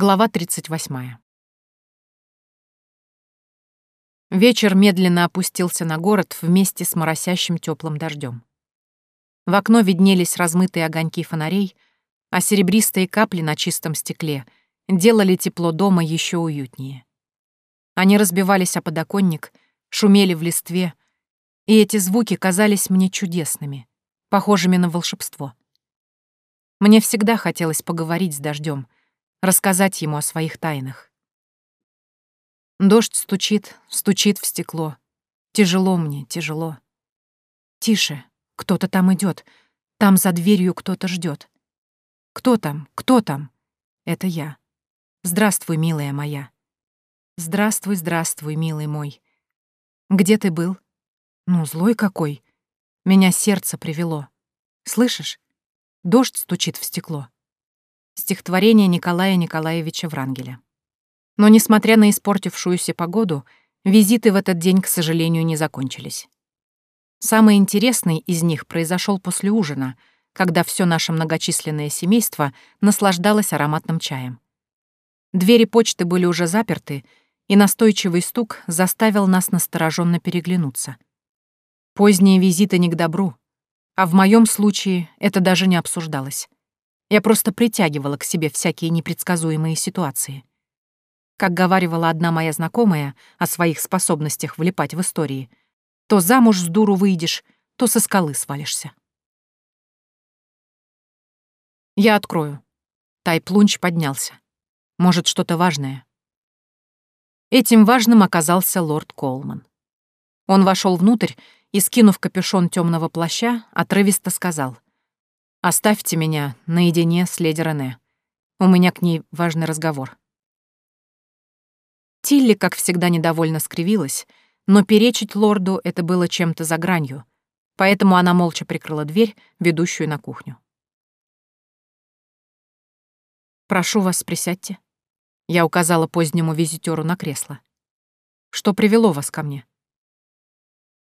Глава 38. Вечер медленно опустился на город вместе с моросящим теплым дождем. В окно виднелись размытые огоньки фонарей, а серебристые капли на чистом стекле делали тепло дома еще уютнее. Они разбивались о подоконник, шумели в листве, и эти звуки казались мне чудесными, похожими на волшебство. Мне всегда хотелось поговорить с дождем — рассказать ему о своих тайнах. Дождь стучит, стучит в стекло. Тяжело мне, тяжело. Тише, кто-то там идет. Там за дверью кто-то ждет. Кто там? Кто там? Это я. Здравствуй, милая моя. Здравствуй, здравствуй, милый мой. Где ты был? Ну, злой какой. Меня сердце привело. Слышишь? Дождь стучит в стекло. Стихотворение Николая Николаевича Врангеля. Но, несмотря на испортившуюся погоду, визиты в этот день, к сожалению, не закончились. Самый интересный из них произошел после ужина, когда все наше многочисленное семейство наслаждалось ароматным чаем. Двери почты были уже заперты, и настойчивый стук заставил нас настороженно переглянуться. Поздние визиты не к добру, а в моем случае это даже не обсуждалось. Я просто притягивала к себе всякие непредсказуемые ситуации. Как говаривала одна моя знакомая о своих способностях влипать в истории, то замуж с дуру выйдешь, то со скалы свалишься. Я открою. Тайплунч поднялся. Может, что-то важное. Этим важным оказался лорд Колман. Он вошел внутрь и, скинув капюшон темного плаща, отрывисто сказал — Оставьте меня наедине с леди Рене. У меня к ней важный разговор. Тилли, как всегда, недовольно скривилась, но перечить лорду это было чем-то за гранью, поэтому она молча прикрыла дверь, ведущую на кухню. «Прошу вас, присядьте». Я указала позднему визитеру на кресло. «Что привело вас ко мне?»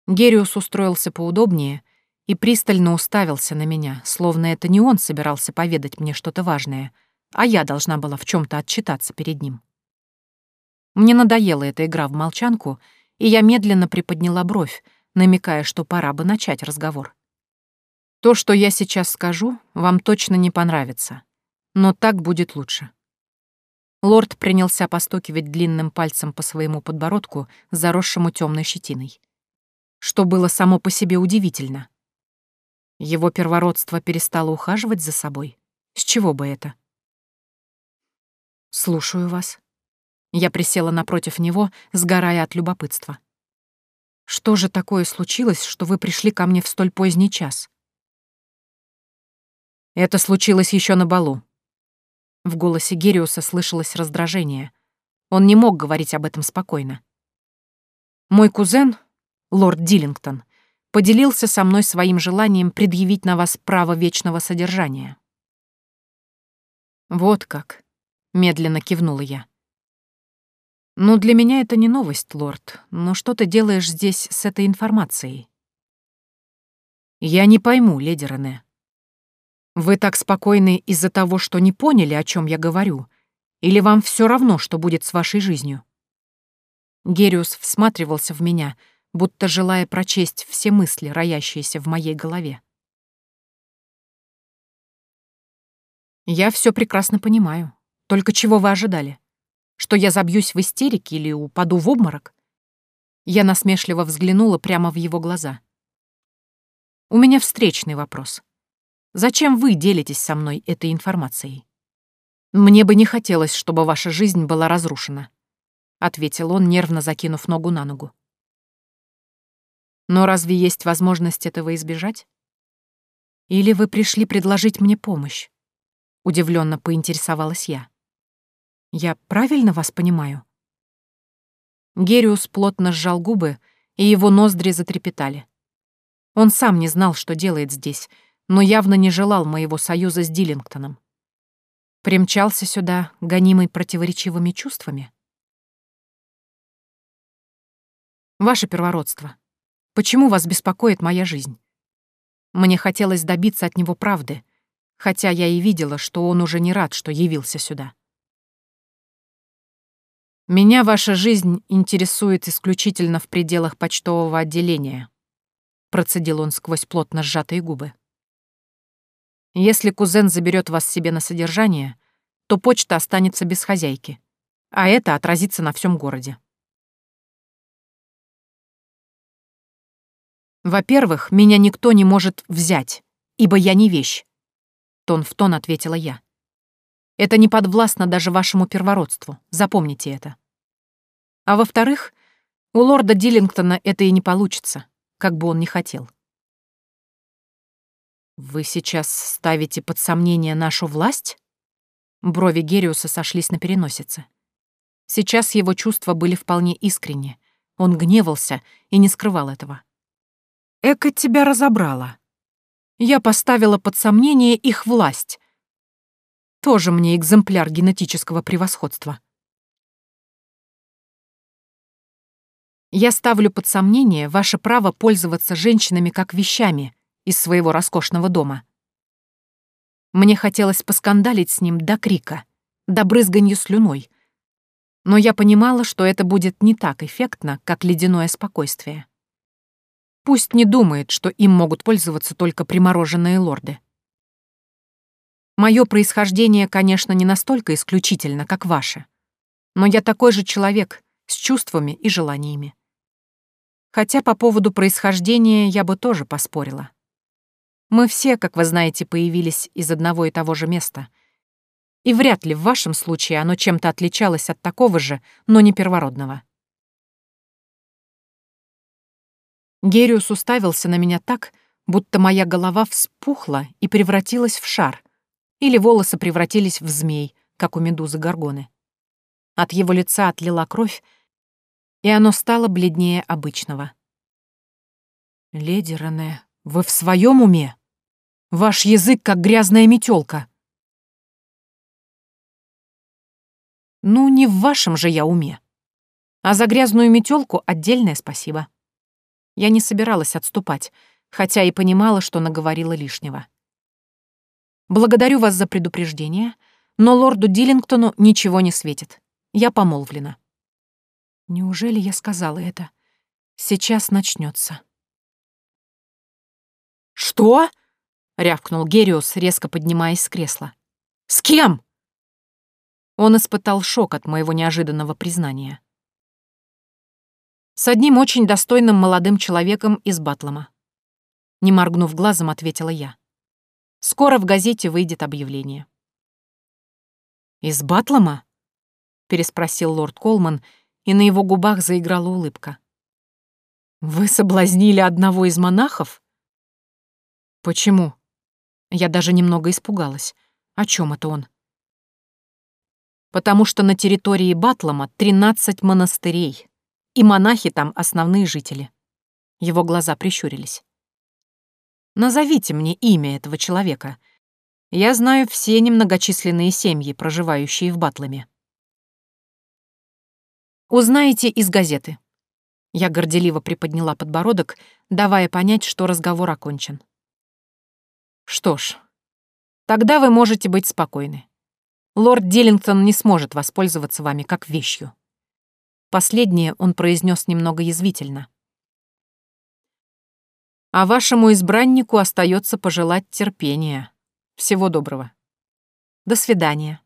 Гериус устроился поудобнее и пристально уставился на меня, словно это не он собирался поведать мне что-то важное, а я должна была в чем то отчитаться перед ним. Мне надоела эта игра в молчанку, и я медленно приподняла бровь, намекая, что пора бы начать разговор. То, что я сейчас скажу, вам точно не понравится, но так будет лучше. Лорд принялся постукивать длинным пальцем по своему подбородку, заросшему темной щетиной. Что было само по себе удивительно. Его первородство перестало ухаживать за собой? С чего бы это? «Слушаю вас». Я присела напротив него, сгорая от любопытства. «Что же такое случилось, что вы пришли ко мне в столь поздний час?» «Это случилось еще на балу». В голосе Гериуса слышалось раздражение. Он не мог говорить об этом спокойно. «Мой кузен, лорд Диллингтон, поделился со мной своим желанием предъявить на вас право вечного содержания. «Вот как», — медленно кивнула я. «Ну, для меня это не новость, лорд, но что ты делаешь здесь с этой информацией?» «Я не пойму, леди Рене. Вы так спокойны из-за того, что не поняли, о чем я говорю, или вам все равно, что будет с вашей жизнью?» Гериус всматривался в меня — будто желая прочесть все мысли, роящиеся в моей голове. Я все прекрасно понимаю. Только чего вы ожидали? Что я забьюсь в истерике или упаду в обморок? Я насмешливо взглянула прямо в его глаза. У меня встречный вопрос. Зачем вы делитесь со мной этой информацией? Мне бы не хотелось, чтобы ваша жизнь была разрушена, ответил он, нервно закинув ногу на ногу. Но разве есть возможность этого избежать? Или вы пришли предложить мне помощь? Удивленно поинтересовалась я. Я правильно вас понимаю? Гериус плотно сжал губы, и его ноздри затрепетали. Он сам не знал, что делает здесь, но явно не желал моего союза с Диллингтоном. Примчался сюда, гонимый противоречивыми чувствами. Ваше первородство, Почему вас беспокоит моя жизнь? Мне хотелось добиться от него правды, хотя я и видела, что он уже не рад, что явился сюда. Меня ваша жизнь интересует исключительно в пределах почтового отделения, процедил он сквозь плотно сжатые губы. Если кузен заберет вас себе на содержание, то почта останется без хозяйки, а это отразится на всем городе. Во-первых, меня никто не может взять, ибо я не вещь. Тон в тон ответила я. Это не подвластно даже вашему первородству, запомните это. А во-вторых, у лорда Диллингтона это и не получится, как бы он ни хотел. «Вы сейчас ставите под сомнение нашу власть?» Брови Гериуса сошлись на переносице. Сейчас его чувства были вполне искренни. Он гневался и не скрывал этого. «Эка тебя разобрала. Я поставила под сомнение их власть, тоже мне экземпляр генетического превосходства. Я ставлю под сомнение ваше право пользоваться женщинами как вещами из своего роскошного дома. Мне хотелось поскандалить с ним до крика, до брызганью слюной, но я понимала, что это будет не так эффектно, как ледяное спокойствие. Пусть не думает, что им могут пользоваться только примороженные лорды. Мое происхождение, конечно, не настолько исключительно, как ваше. Но я такой же человек, с чувствами и желаниями. Хотя по поводу происхождения я бы тоже поспорила. Мы все, как вы знаете, появились из одного и того же места. И вряд ли в вашем случае оно чем-то отличалось от такого же, но не первородного. Гериус уставился на меня так, будто моя голова вспухла и превратилась в шар, или волосы превратились в змей, как у медузы Горгоны. От его лица отлила кровь, и оно стало бледнее обычного. «Леди Рене, вы в своем уме? Ваш язык как грязная метелка. «Ну, не в вашем же я уме. А за грязную метелку отдельное спасибо». Я не собиралась отступать, хотя и понимала, что наговорила лишнего. Благодарю вас за предупреждение, но лорду Диллингтону ничего не светит. Я помолвлена. Неужели я сказала это? Сейчас начнется. Что? рявкнул Гериус, резко поднимаясь с кресла. С кем? Он испытал шок от моего неожиданного признания. С одним очень достойным молодым человеком из Батлома. Не моргнув глазом, ответила я. Скоро в газете выйдет объявление. «Из Батлома?» — переспросил лорд Колман, и на его губах заиграла улыбка. «Вы соблазнили одного из монахов?» «Почему?» Я даже немного испугалась. О чем это он? «Потому что на территории Батлома 13 монастырей, и монахи там основные жители». Его глаза прищурились. Назовите мне имя этого человека. Я знаю все немногочисленные семьи, проживающие в Батламе. Узнаете из газеты. Я горделиво приподняла подбородок, давая понять, что разговор окончен. Что ж, тогда вы можете быть спокойны. Лорд Диллингтон не сможет воспользоваться вами как вещью. Последнее он произнес немного язвительно а вашему избраннику остается пожелать терпения. Всего доброго. До свидания.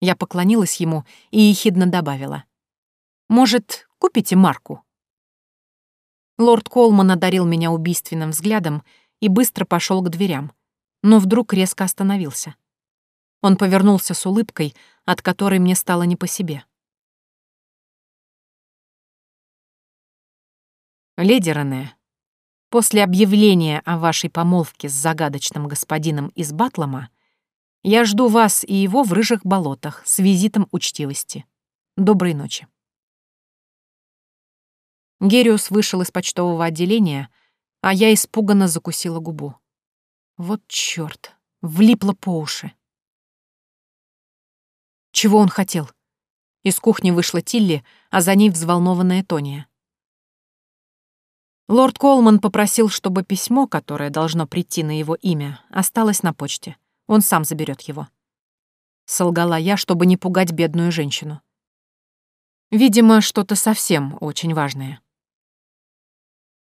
Я поклонилась ему и ехидно добавила. Может, купите марку? Лорд Колман одарил меня убийственным взглядом и быстро пошел к дверям, но вдруг резко остановился. Он повернулся с улыбкой, от которой мне стало не по себе. «Леди Рене, После объявления о вашей помолвке с загадочным господином из Батлома я жду вас и его в рыжих болотах с визитом учтивости. Доброй ночи. Гериус вышел из почтового отделения, а я испуганно закусила губу. Вот чёрт, влипла по уши. Чего он хотел? Из кухни вышла Тилли, а за ней взволнованная Тония. Лорд Колман попросил, чтобы письмо, которое должно прийти на его имя, осталось на почте. Он сам заберет его. Солгала я, чтобы не пугать бедную женщину. Видимо, что-то совсем очень важное.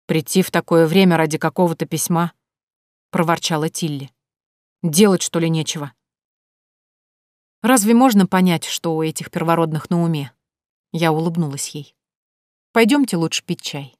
«Прийти в такое время ради какого-то письма?» — проворчала Тилли. «Делать, что ли, нечего?» Разве можно понять, что у этих первородных на уме? Я улыбнулась ей. Пойдемте лучше пить чай.